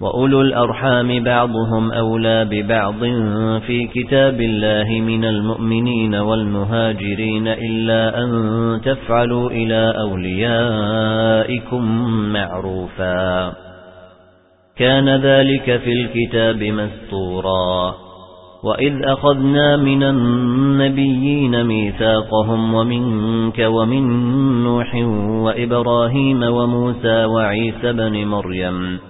وأولو الأرحام بعضهم أولى ببعض في كتاب الله من المؤمنين والمهاجرين إلا أن تفعلوا إلى أوليائكم معروفا كان ذلك في الكتاب مستورا وإذ أخذنا من النبيين ميثاقهم ومنك ومن نوح وإبراهيم وموسى وعيسى بن مريم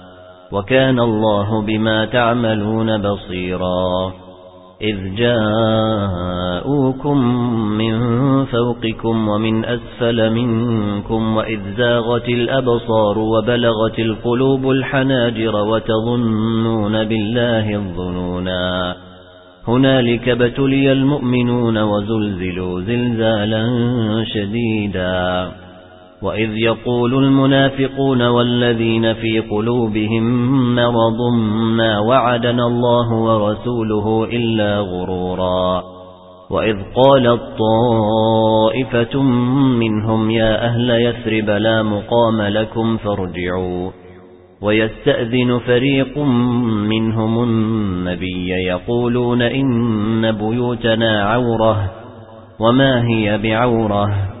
وكان الله بما تعملون بصيرا. إذ جاءوكم من فوقكم ومن أسفل منكم وإذ زاغت الأبصار وبلغت القلوب الحناجر وتظنون بالله الظنونا. هنالك بتلي المؤمنون وزلزلوا زلزالا شديدا. وَإِذْ يَقُولُ الْمُنَافِقُونَ وَالَّذِينَ فِي قُلُوبِهِم مَّرَضٌ مَّا وَعَدَنَا اللَّهُ وَرَسُولُهُ إِلَّا غُرُورًا. وَإِذْ قَالَت طَّائِفَةٌ مِّنْهُمْ يَا أَهْلَ يَثْرِبَ لَا مُقَامَ لَكُمْ فَارْجِعُوا. وَيَسْتَأْذِنُ فَرِيقٌ مِّنْهُمُ النَّبِيَّ يَقُولُونَ إِنَّ بُيُوتَنَا عَوْرَةٌ وَمَا هِيَ بِعَوْرَةٍ.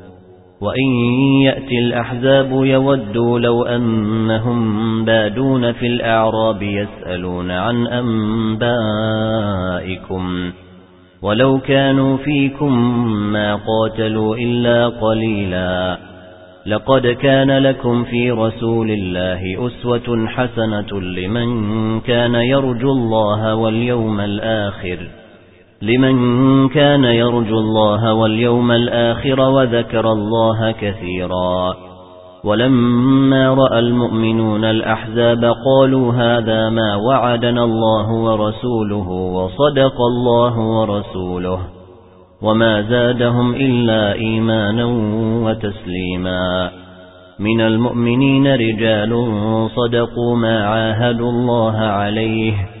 وإن يأتي الأحزاب يودوا لو أنهم بادون في الأعراب يسألون عن أنبائكم ولو كانوا فيكم ما قاتلوا إلا قليلا لقد كان لكم في رسول الله أسوة حسنة لمن كان يرجو الله واليوم الآخر لمن كان يرجو الله واليوم الآخر وذكر الله كثيرا. ولما رأى المؤمنون الأحزاب قالوا هذا ما وعدنا الله ورسوله وصدق الله ورسوله وما زادهم إلا إيمانا وتسليما. من المؤمنين رجال صدقوا ما عاهدوا الله عليه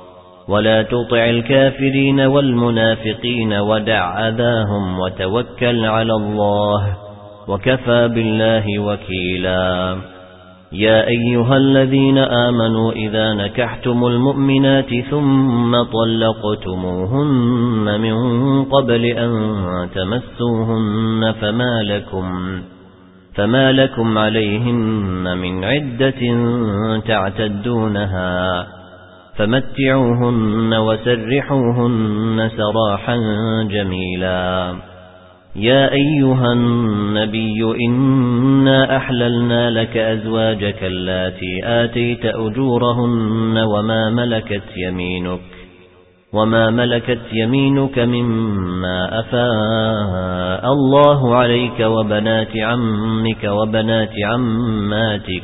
ولا تطع الكافرين والمنافقين ودع أذاهم وتوكل على الله وكفى بالله وكيلا. يا أيها الذين آمنوا إذا نكحتم المؤمنات ثم طلقتموهن من قبل أن تمسوهن فما لكم فما لكم عليهن من عدة تعتدونها فمتعوهن وسرحوهن سراحا جميلا. يا أيها النبي إنا أحللنا لك أزواجك اللاتي آتيت أجورهن وما ملكت يمينك وما ملكت يمينك مما أفاء الله عليك وبنات عمك وبنات عماتك.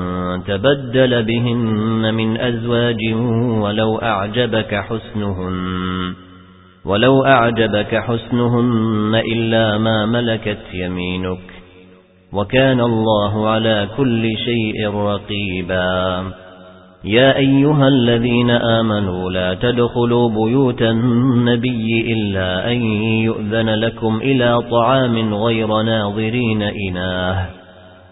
تبدل بهن من أزواج ولو أعجبك حسنهن ولو أعجبك حسنهن إلا ما ملكت يمينك وكان الله على كل شيء رقيبا. يا أيها الذين آمنوا لا تدخلوا بيوت النبي إلا أن يؤذن لكم إلى طعام غير ناظرين إناه.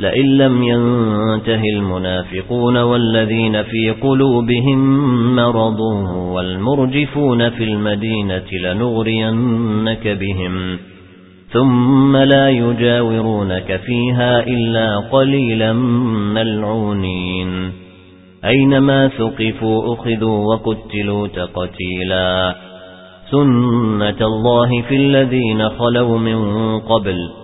لئن لم ينته المنافقون والذين في قلوبهم مرض والمرجفون في المدينة لنغرينك بهم ثم لا يجاورونك فيها إلا قليلا ملعونين. أينما ثقفوا أخذوا وقتلوا تقتيلا. سنة الله في الذين خلوا من قبل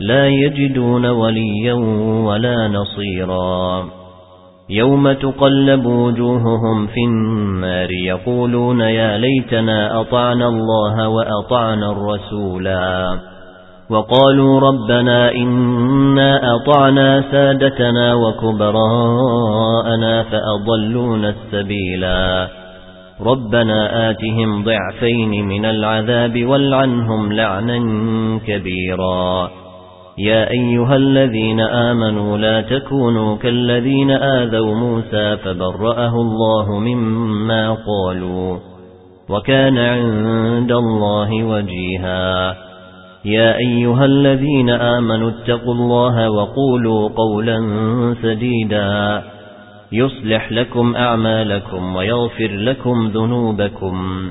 لا يجدون وليا ولا نصيرا. يوم تقلب وجوههم في النار يقولون يا ليتنا أطعنا الله وأطعنا الرسولا. وقالوا ربنا إنا أطعنا سادتنا وكبراءنا فأضلونا السبيلا. ربنا آتهم ضعفين من العذاب والعنهم لعنا كبيرا. يا أيها الذين آمنوا لا تكونوا كالذين آذوا موسى فبرأه الله مما قالوا وكان عند الله وجيها. يا أيها الذين آمنوا اتقوا الله وقولوا قولا سديدا. يصلح لكم أعمالكم ويغفر لكم ذنوبكم.